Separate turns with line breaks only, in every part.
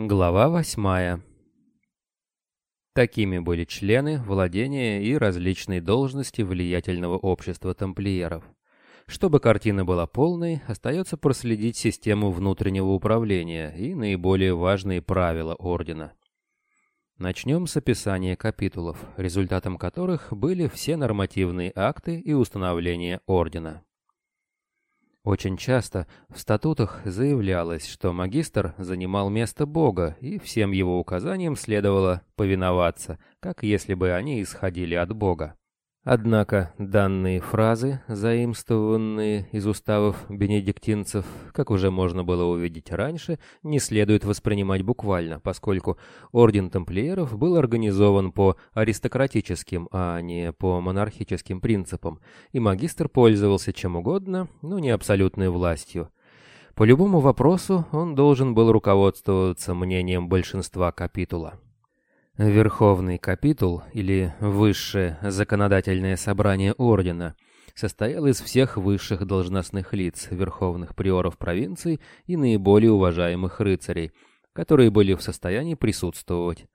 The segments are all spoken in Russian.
Глава восьмая. Такими были члены, владения и различные должности влиятельного общества тамплиеров. Чтобы картина была полной, остается проследить систему внутреннего управления и наиболее важные правила Ордена. Начнем с описания капитулов, результатом которых были все нормативные акты и установления Ордена. Очень часто в статутах заявлялось, что магистр занимал место Бога, и всем его указаниям следовало повиноваться, как если бы они исходили от Бога. Однако данные фразы, заимствованные из уставов бенедиктинцев, как уже можно было увидеть раньше, не следует воспринимать буквально, поскольку орден тамплиеров был организован по аристократическим, а не по монархическим принципам, и магистр пользовался чем угодно, но не абсолютной властью. По любому вопросу он должен был руководствоваться мнением большинства капитула. Верховный капитул, или Высшее законодательное собрание Ордена, состоял из всех высших должностных лиц, верховных приоров провинций и наиболее уважаемых рыцарей, которые были в состоянии присутствовать.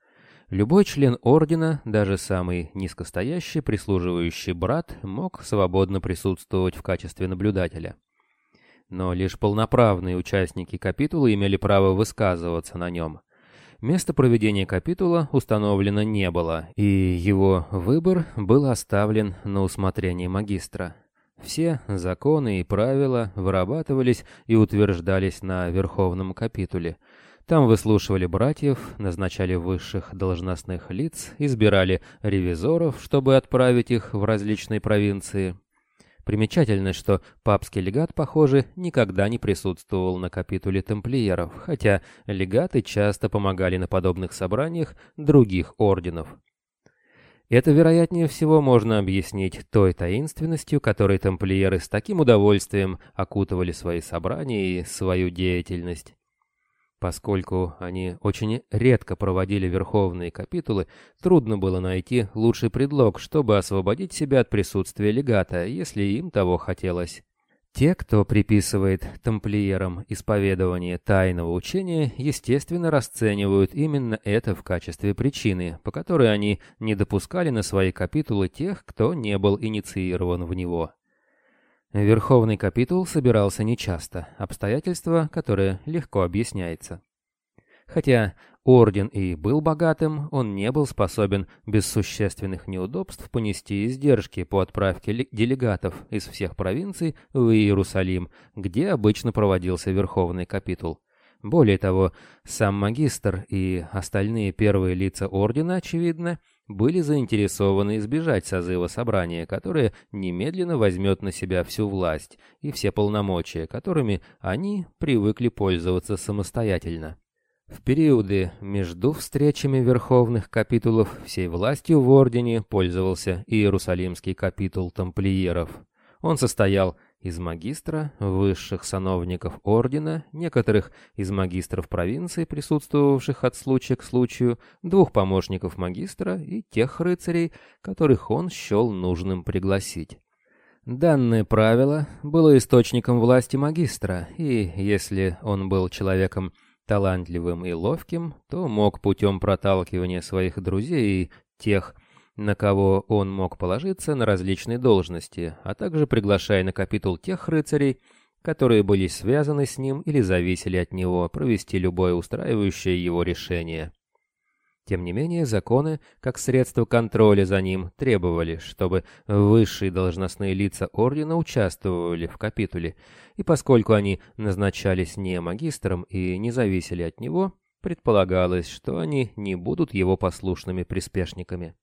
Любой член Ордена, даже самый низкостоящий прислуживающий брат, мог свободно присутствовать в качестве наблюдателя. Но лишь полноправные участники капитула имели право высказываться на нем – Место проведения капитула установлено не было, и его выбор был оставлен на усмотрение магистра. Все законы и правила вырабатывались и утверждались на Верховном капитуле. Там выслушивали братьев, назначали высших должностных лиц, избирали ревизоров, чтобы отправить их в различные провинции. Примечательно, что папский легат, похоже, никогда не присутствовал на капитуле тамплиеров, хотя легаты часто помогали на подобных собраниях других орденов. Это, вероятнее всего, можно объяснить той таинственностью, которой тамплиеры с таким удовольствием окутывали свои собрания и свою деятельность. Поскольку они очень редко проводили верховные капитулы, трудно было найти лучший предлог, чтобы освободить себя от присутствия легата, если им того хотелось. Те, кто приписывает тамплиерам исповедование тайного учения, естественно расценивают именно это в качестве причины, по которой они не допускали на свои капитулы тех, кто не был инициирован в него. Верховный капитул собирался нечасто, обстоятельство, которое легко объясняется. Хотя орден и был богатым, он не был способен без существенных неудобств понести издержки по отправке делегатов из всех провинций в Иерусалим, где обычно проводился Верховный капитул. Более того, сам магистр и остальные первые лица ордена, очевидно, были заинтересованы избежать созыва собрания, которое немедленно возьмет на себя всю власть и все полномочия, которыми они привыкли пользоваться самостоятельно. В периоды между встречами верховных капитулов всей властью в Ордене пользовался Иерусалимский капитул тамплиеров. Он состоял из магистра, высших сановников ордена, некоторых из магистров провинции, присутствовавших от случая к случаю, двух помощников магистра и тех рыцарей, которых он счел нужным пригласить. Данное правило было источником власти магистра, и если он был человеком талантливым и ловким, то мог путем проталкивания своих друзей и тех, на кого он мог положиться на различные должности, а также приглашая на капитул тех рыцарей, которые были связаны с ним или зависели от него, провести любое устраивающее его решение. Тем не менее, законы, как средство контроля за ним, требовали, чтобы высшие должностные лица ордена участвовали в капитуле, и поскольку они назначались не магистром и не зависели от него, предполагалось, что они не будут его послушными приспешниками.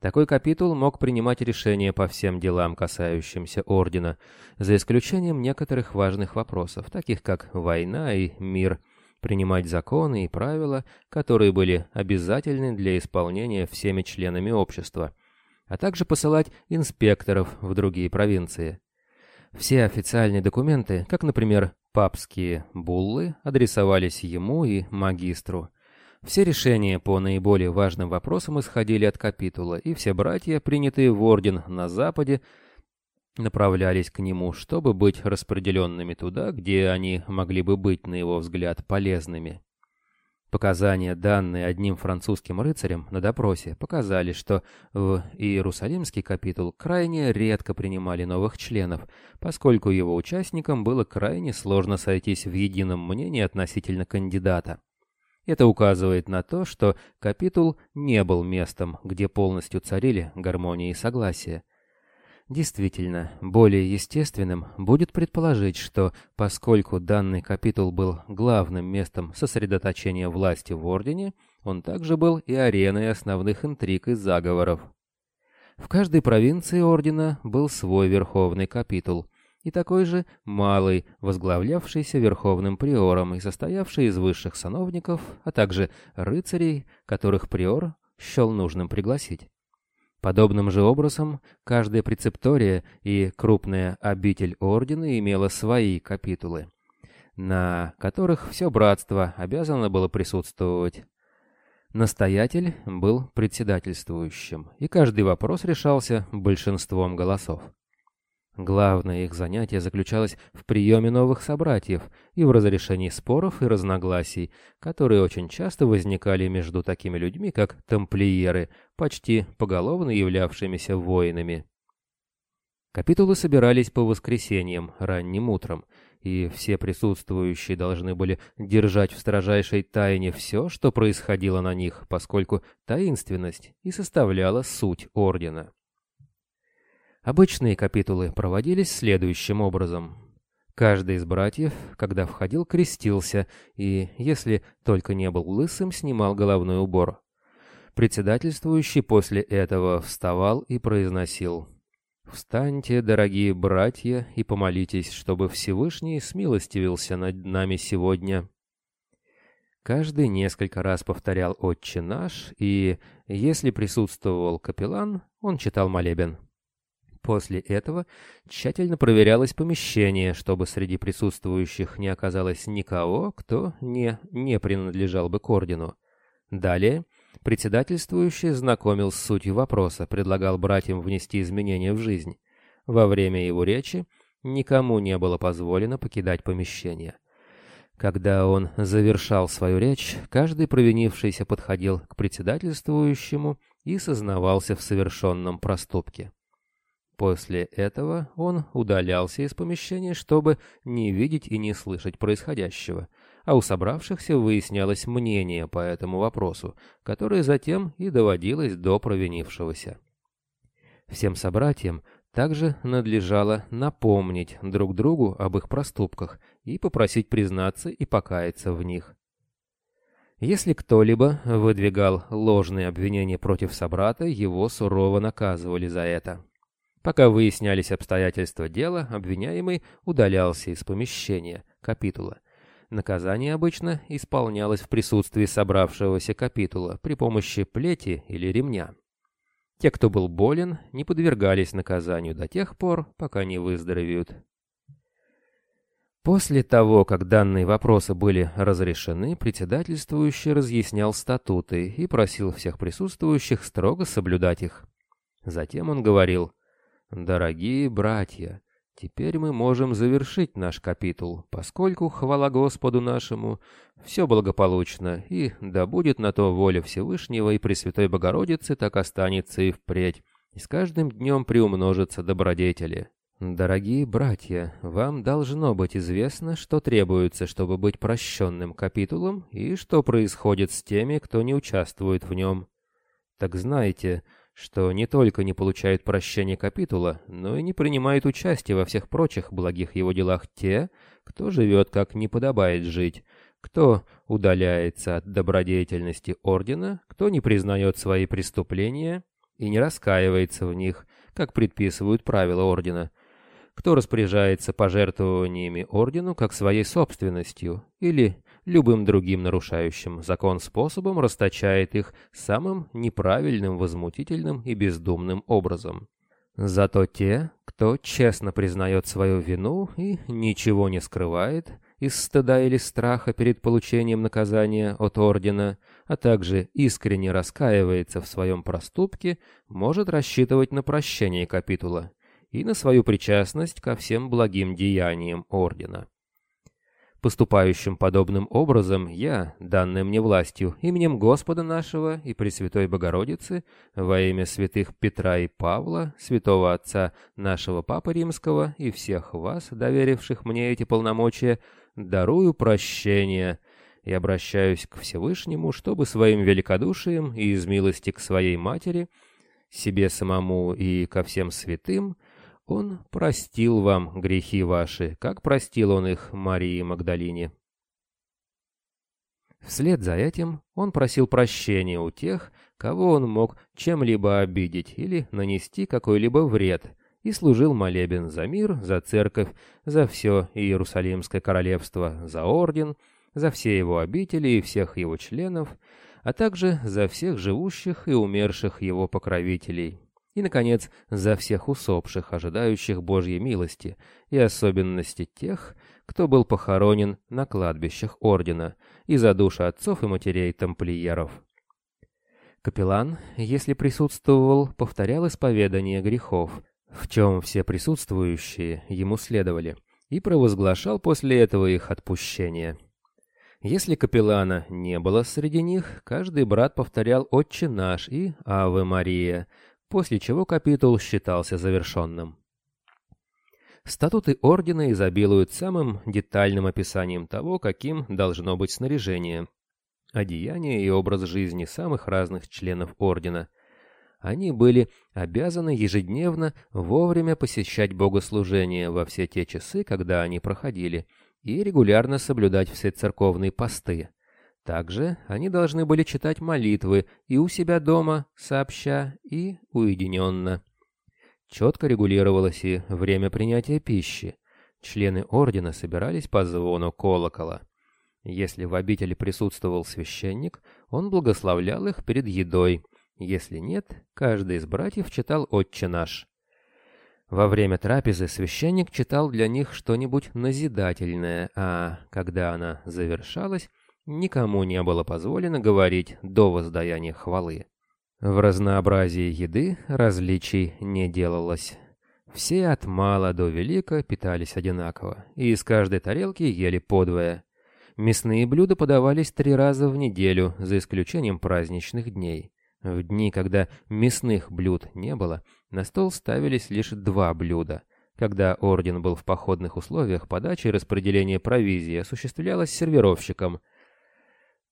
Такой капитул мог принимать решения по всем делам, касающимся Ордена, за исключением некоторых важных вопросов, таких как война и мир, принимать законы и правила, которые были обязательны для исполнения всеми членами общества, а также посылать инспекторов в другие провинции. Все официальные документы, как, например, папские буллы, адресовались ему и магистру – все решения по наиболее важным вопросам исходили от капитула, и все братья, принятые в орден на Западе, направлялись к нему, чтобы быть распределенными туда, где они могли бы быть, на его взгляд, полезными. Показания, данные одним французским рыцарем на допросе, показали, что в Иерусалимский капитул крайне редко принимали новых членов, поскольку его участникам было крайне сложно сойтись в едином мнении относительно кандидата. Это указывает на то, что капитул не был местом, где полностью царили гармония и согласие. Действительно, более естественным будет предположить, что поскольку данный капитул был главным местом сосредоточения власти в Ордене, он также был и ареной основных интриг и заговоров. В каждой провинции Ордена был свой верховный капитул, и такой же малый, возглавлявшийся верховным приором и состоявший из высших сановников, а также рыцарей, которых приор счел нужным пригласить. Подобным же образом, каждая прецептория и крупная обитель ордена имела свои капитулы, на которых все братство обязано было присутствовать. Настоятель был председательствующим, и каждый вопрос решался большинством голосов. Главное их занятие заключалось в приеме новых собратьев и в разрешении споров и разногласий, которые очень часто возникали между такими людьми, как тамплиеры, почти поголовно являвшимися воинами. Капитулы собирались по воскресеньям, ранним утром, и все присутствующие должны были держать в строжайшей тайне все, что происходило на них, поскольку таинственность и составляла суть ордена. Обычные капитулы проводились следующим образом. Каждый из братьев, когда входил, крестился и, если только не был лысым, снимал головной убор. Председательствующий после этого вставал и произносил «Встаньте, дорогие братья, и помолитесь, чтобы Всевышний смилостивился над нами сегодня». Каждый несколько раз повторял «Отче наш», и, если присутствовал капеллан, он читал молебен. После этого тщательно проверялось помещение, чтобы среди присутствующих не оказалось никого, кто не, не принадлежал бы к ордену. Далее председательствующий знакомил с сутью вопроса, предлагал братьям внести изменения в жизнь. Во время его речи никому не было позволено покидать помещение. Когда он завершал свою речь, каждый провинившийся подходил к председательствующему и сознавался в совершенном проступке. После этого он удалялся из помещения, чтобы не видеть и не слышать происходящего, а у собравшихся выяснялось мнение по этому вопросу, которое затем и доводилось до провинившегося. Всем собратьям также надлежало напомнить друг другу об их проступках и попросить признаться и покаяться в них. Если кто-либо выдвигал ложные обвинения против собрата, его сурово наказывали за это. Пока выяснялись обстоятельства дела, обвиняемый удалялся из помещения, капитула. Наказание обычно исполнялось в присутствии собравшегося капитула при помощи плети или ремня. Те, кто был болен, не подвергались наказанию до тех пор, пока не выздоровеют. После того, как данные вопросы были разрешены, председательствующий разъяснял статуты и просил всех присутствующих строго соблюдать их. Затем он говорил Дорогие братья, теперь мы можем завершить наш капитул, поскольку, хвала Господу нашему, все благополучно, и да будет на то воля Всевышнего и Пресвятой Богородицы, так останется и впредь, и с каждым днем приумножатся добродетели. Дорогие братья, вам должно быть известно, что требуется, чтобы быть прощенным капитулом, и что происходит с теми, кто не участвует в нем. Так знайте, что не только не получают прощения капитула, но и не принимают участие во всех прочих благих его делах те, кто живет как не подобает жить, кто удаляется от добродетельности ордена, кто не признает свои преступления и не раскаивается в них, как предписывают правила ордена, кто распоряжается пожертвованиями ордену как своей собственностью или любым другим нарушающим закон способом расточает их самым неправильным, возмутительным и бездумным образом. Зато те, кто честно признает свою вину и ничего не скрывает, из стыда или страха перед получением наказания от ордена, а также искренне раскаивается в своем проступке, может рассчитывать на прощение капитула и на свою причастность ко всем благим деяниям ордена. Поступающим подобным образом, я, данный мне властью, именем Господа нашего и Пресвятой Богородицы, во имя святых Петра и Павла, святого Отца нашего Папы Римского и всех вас, доверивших мне эти полномочия, дарую прощение и обращаюсь к Всевышнему, чтобы своим великодушием и из милости к своей матери, себе самому и ко всем святым, он простил вам грехи ваши, как простил он их Марии Магдалине. Вслед за этим он просил прощения у тех, кого он мог чем-либо обидеть или нанести какой-либо вред, и служил молебен за мир, за церковь, за все Иерусалимское королевство, за орден, за все его обители и всех его членов, а также за всех живущих и умерших его покровителей, и, наконец, за всех усопших, ожидающих Божьей милости, и особенности тех, кто был похоронен на кладбищах Ордена, и за души отцов и матерей тамплиеров. Капеллан, если присутствовал, повторял исповедание грехов, в чем все присутствующие ему следовали, и провозглашал после этого их отпущение. Если капеллана не было среди них, каждый брат повторял «Отче наш» и «Аве Мария», после чего капитул считался завершенным. Статуты ордена изобилуют самым детальным описанием того, каким должно быть снаряжение, одеяние и образ жизни самых разных членов ордена. Они были обязаны ежедневно вовремя посещать богослужения во все те часы, когда они проходили, и регулярно соблюдать все церковные посты. Также они должны были читать молитвы и у себя дома, сообща, и уединенно. Четко регулировалось и время принятия пищи. Члены ордена собирались по звону колокола. Если в обители присутствовал священник, он благословлял их перед едой. Если нет, каждый из братьев читал «Отче наш». Во время трапезы священник читал для них что-нибудь назидательное, а когда она завершалась, никому не было позволено говорить до воздаяния хвалы. В разнообразии еды различий не делалось. Все от мала до велика питались одинаково, и из каждой тарелки ели подвое. Мясные блюда подавались три раза в неделю, за исключением праздничных дней. В дни, когда мясных блюд не было, на стол ставились лишь два блюда. Когда орден был в походных условиях, подача и распределение провизии осуществлялось сервировщиком,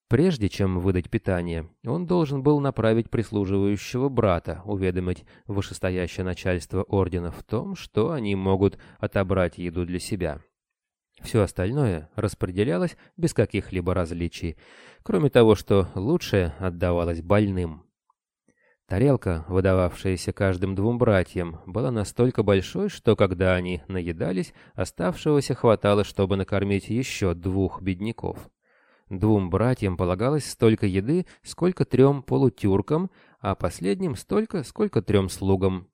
Прежде чем выдать питание, он должен был направить прислуживающего брата, уведомить вышестоящее начальство ордена в том, что они могут отобрать еду для себя. Все остальное распределялось без каких-либо различий, кроме того, что лучшее отдавалось больным. Тарелка, выдававшаяся каждым двум братьям, была настолько большой, что когда они наедались, оставшегося хватало, чтобы накормить еще двух бедняков. Двум братьям полагалось столько еды, сколько трем полутюркам, а последним столько, сколько трем слугам.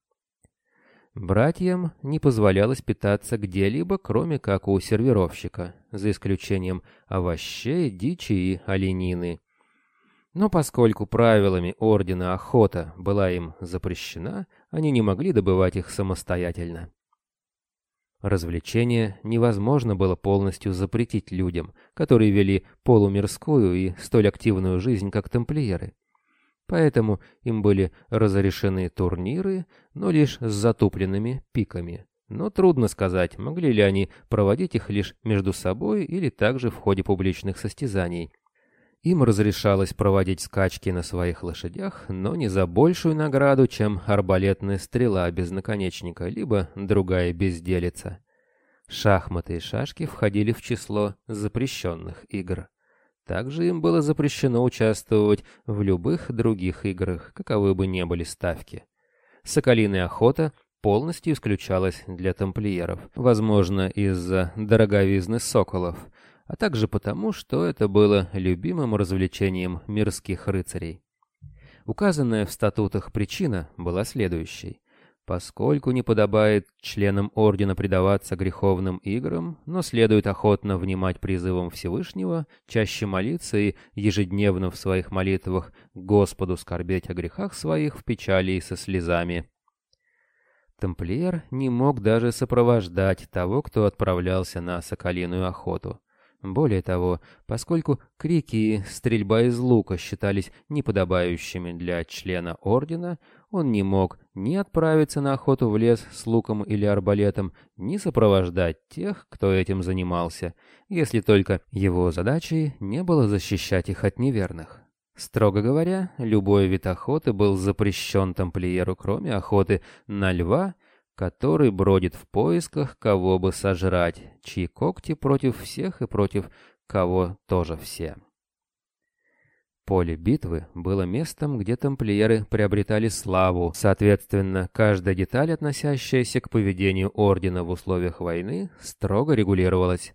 Братьям не позволялось питаться где-либо, кроме как у сервировщика, за исключением овощей, дичи и оленины. Но поскольку правилами Ордена охота была им запрещена, они не могли добывать их самостоятельно. Развлечение невозможно было полностью запретить людям, которые вели полумирскую и столь активную жизнь, как тамплиеры. Поэтому им были разрешены турниры, но лишь с затупленными пиками. Но трудно сказать, могли ли они проводить их лишь между собой или также в ходе публичных состязаний. Им разрешалось проводить скачки на своих лошадях, но не за большую награду, чем арбалетная стрела без наконечника, либо другая безделица. Шахматы и шашки входили в число запрещенных игр. Также им было запрещено участвовать в любых других играх, каковы бы ни были ставки. Соколиная охота полностью исключалась для тамплиеров, возможно, из-за дороговизны соколов – а также потому, что это было любимым развлечением мирских рыцарей. Указанная в статутах причина была следующей. Поскольку не подобает членам ордена предаваться греховным играм, но следует охотно внимать призывам Всевышнего, чаще молиться и ежедневно в своих молитвах Господу скорбеть о грехах своих в печали и со слезами. Тамплиер не мог даже сопровождать того, кто отправлялся на соколиную охоту. Более того, поскольку крики и стрельба из лука считались неподобающими для члена ордена, он не мог ни отправиться на охоту в лес с луком или арбалетом, ни сопровождать тех, кто этим занимался, если только его задачей не было защищать их от неверных. Строго говоря, любой вид охоты был запрещен тамплиеру, кроме охоты на льва который бродит в поисках, кого бы сожрать, чьи когти против всех и против кого тоже все. Поле битвы было местом, где тамплиеры приобретали славу, соответственно, каждая деталь, относящаяся к поведению ордена в условиях войны, строго регулировалась.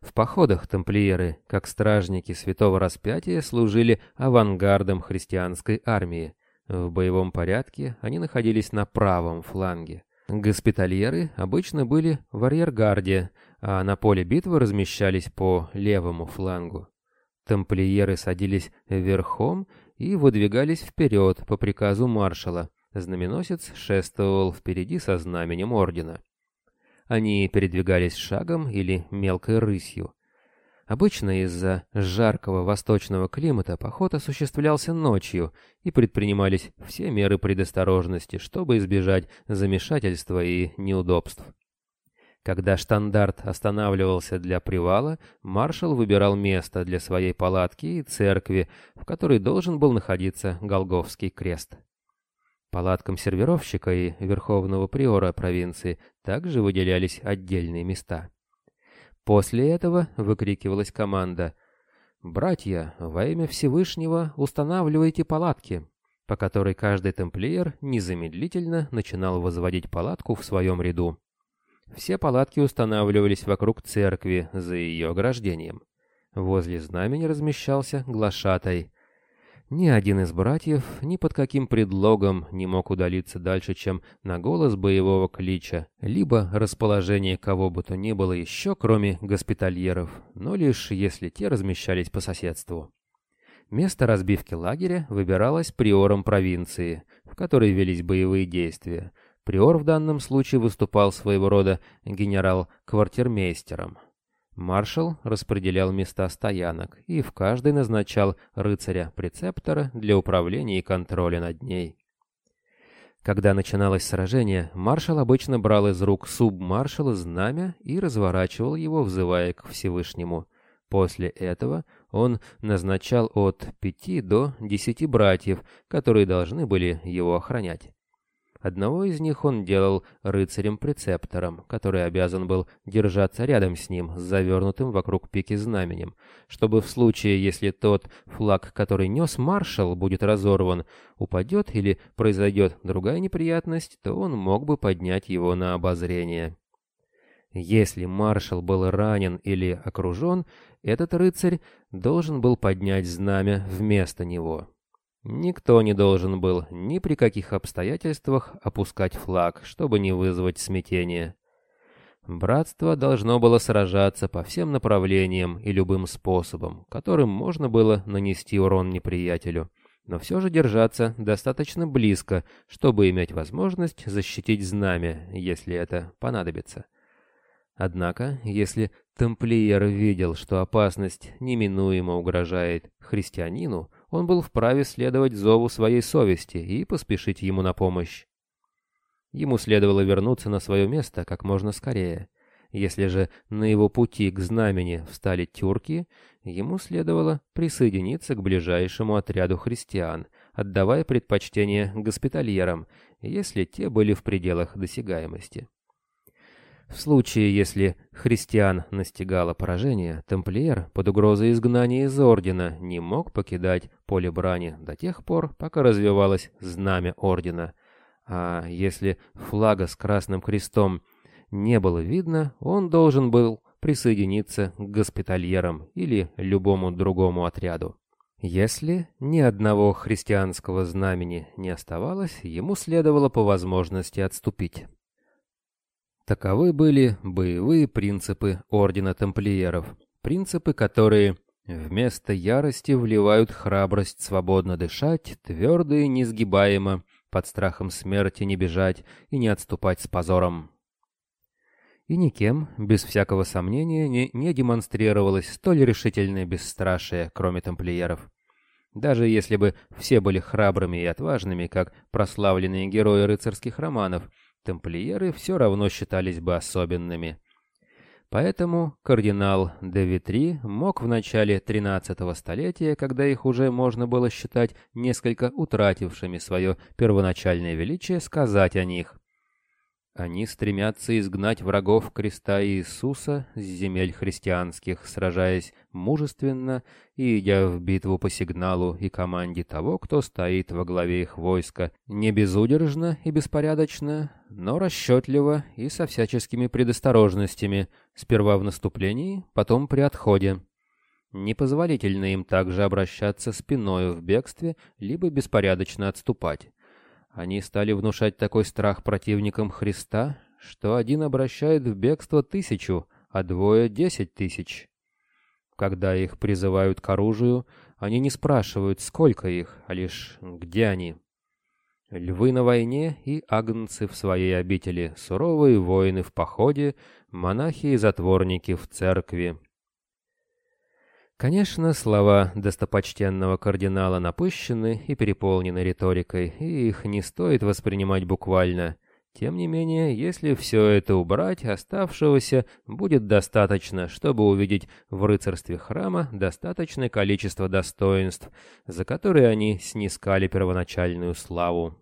В походах тамплиеры, как стражники святого распятия, служили авангардом христианской армии. В боевом порядке они находились на правом фланге. Госпитальеры обычно были в арьергарде, а на поле битвы размещались по левому флангу. Тамплиеры садились верхом и выдвигались вперед по приказу маршала. Знаменосец шествовал впереди со знаменем ордена. Они передвигались шагом или мелкой рысью. Обычно из-за жаркого восточного климата поход осуществлялся ночью, и предпринимались все меры предосторожности, чтобы избежать замешательства и неудобств. Когда штандарт останавливался для привала, маршал выбирал место для своей палатки и церкви, в которой должен был находиться Голговский крест. Палаткам сервировщика и верховного приора провинции также выделялись отдельные места. После этого выкрикивалась команда «Братья, во имя Всевышнего устанавливайте палатки», по которой каждый тамплиер незамедлительно начинал возводить палатку в своем ряду. Все палатки устанавливались вокруг церкви за ее ограждением. Возле знамени размещался глашатай, ни один из братьев ни под каким предлогом не мог удалиться дальше, чем на голос боевого клича, либо расположение кого бы то ни было еще, кроме госпитальеров, но лишь если те размещались по соседству. Место разбивки лагеря выбиралось приором провинции, в которой велись боевые действия. Приор в данном случае выступал своего рода генерал-квартирмейстером. Маршал распределял места стоянок и в каждой назначал рыцаря-прецептора для управления и контроля над ней. Когда начиналось сражение, маршал обычно брал из рук субмаршала знамя и разворачивал его, взывая к Всевышнему. После этого он назначал от пяти до десяти братьев, которые должны были его охранять. Одного из них он делал рыцарем-прецептором, который обязан был держаться рядом с ним, с завернутым вокруг пики знаменем, чтобы в случае, если тот флаг, который нес маршал, будет разорван, упадет или произойдет другая неприятность, то он мог бы поднять его на обозрение. Если маршал был ранен или окружен, этот рыцарь должен был поднять знамя вместо него. Никто не должен был ни при каких обстоятельствах опускать флаг, чтобы не вызвать смятения. Братство должно было сражаться по всем направлениям и любым способом, которым можно было нанести урон неприятелю, но все же держаться достаточно близко, чтобы иметь возможность защитить знамя, если это понадобится. Однако, если тамплиер видел, что опасность неминуемо угрожает христианину, он был вправе следовать зову своей совести и поспешить ему на помощь. Ему следовало вернуться на свое место как можно скорее. Если же на его пути к знамени встали тюрки, ему следовало присоединиться к ближайшему отряду христиан, отдавая предпочтение госпитальерам, если те были в пределах досягаемости. В случае, если христиан настигало поражение, тамплиер под угрозой изгнания из ордена не мог покидать поле брани до тех пор, пока развивалось знамя ордена. А если флага с красным крестом не было видно, он должен был присоединиться к госпитальерам или любому другому отряду. Если ни одного христианского знамени не оставалось, ему следовало по возможности отступить. Таковы были боевые принципы Ордена Тамплиеров, принципы, которые вместо ярости вливают храбрость свободно дышать, твердо и несгибаемо, под страхом смерти не бежать и не отступать с позором. И никем, без всякого сомнения, не, не демонстрировалось столь решительное бесстрашие, кроме тамплиеров. Даже если бы все были храбрыми и отважными, как прославленные герои рыцарских романов, тамплиеры все равно считались бы особенными. Поэтому кардинал де Витри мог в начале XIII столетия, когда их уже можно было считать несколько утратившими свое первоначальное величие, сказать о них. Они стремятся изгнать врагов креста Иисуса с земель христианских, сражаясь мужественно и идя в битву по сигналу и команде того, кто стоит во главе их войска, не безудержно и беспорядочно, но расчетливо и со всяческими предосторожностями, сперва в наступлении, потом при отходе. Непозволительно им также обращаться спиною в бегстве, либо беспорядочно отступать. Они стали внушать такой страх противникам Христа, что один обращает в бегство тысячу, а двое — десять тысяч. Когда их призывают к оружию, они не спрашивают, сколько их, а лишь где они. Львы на войне и агнцы в своей обители, суровые воины в походе, монахи и затворники в церкви. Конечно, слова достопочтенного кардинала напыщены и переполнены риторикой, и их не стоит воспринимать буквально. Тем не менее, если все это убрать, оставшегося будет достаточно, чтобы увидеть в рыцарстве храма достаточное количество достоинств, за которые они снискали первоначальную славу.